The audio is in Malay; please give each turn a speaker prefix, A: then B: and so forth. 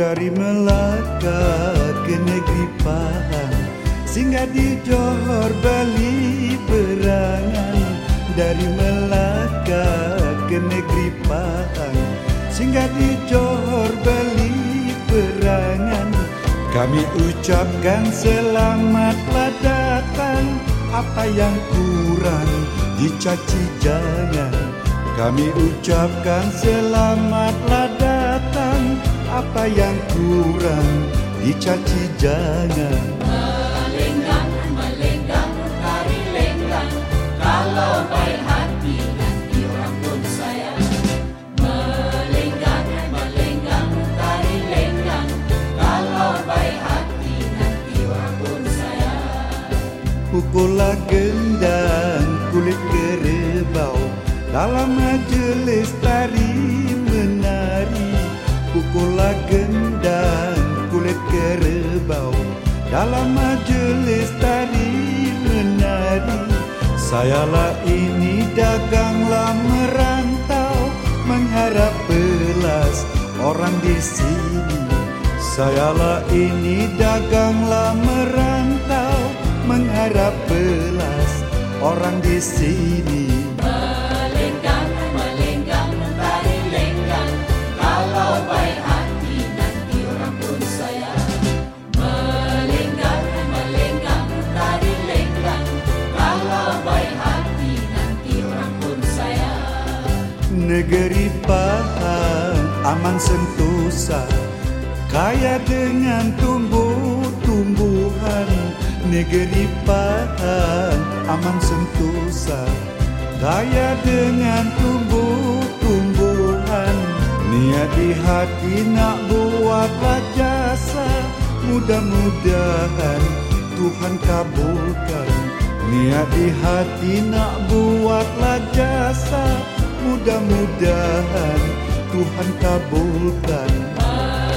A: Dari Melaka ke negeri Pahang. Singgah di Johor Bali perangan. Dari Melaka ke negeri Pahang. Singgah di Johor Bali perangan. Kami ucapkan selamatlah datang. Apa yang kurang dicaci jangan. Kami ucapkan selamatlah datang apa yang kurang dicaci jangan.
B: Melenggang melenggang tari lenggang. Kalau baik hati nanti orang pun sayang. Melenggang melenggang tari lenggang. Kalau baik hati nanti orang pun sayang.
A: Pukullah gendang kulit kerbau. Dalam majlis tari menari Pukullah gendang kulit kerbau. Dalam majlis tari menari Sayalah ini daganglah merantau Mengharap belas orang di sini. Sayalah ini daganglah merantau Mengharap belas orang di sini Negeri Pahang aman sentosa Kaya dengan tumbuh-tumbuhan. Negeri Pahang aman sentosa Kaya dengan tumbuh-tumbuhan. Niat di hati nak buatlah jasa Mudah-mudahan Tuhan kabulkan. Niat di hati nak buatlah jasa mudah-mudahan Tuhan kabulkan. Amin.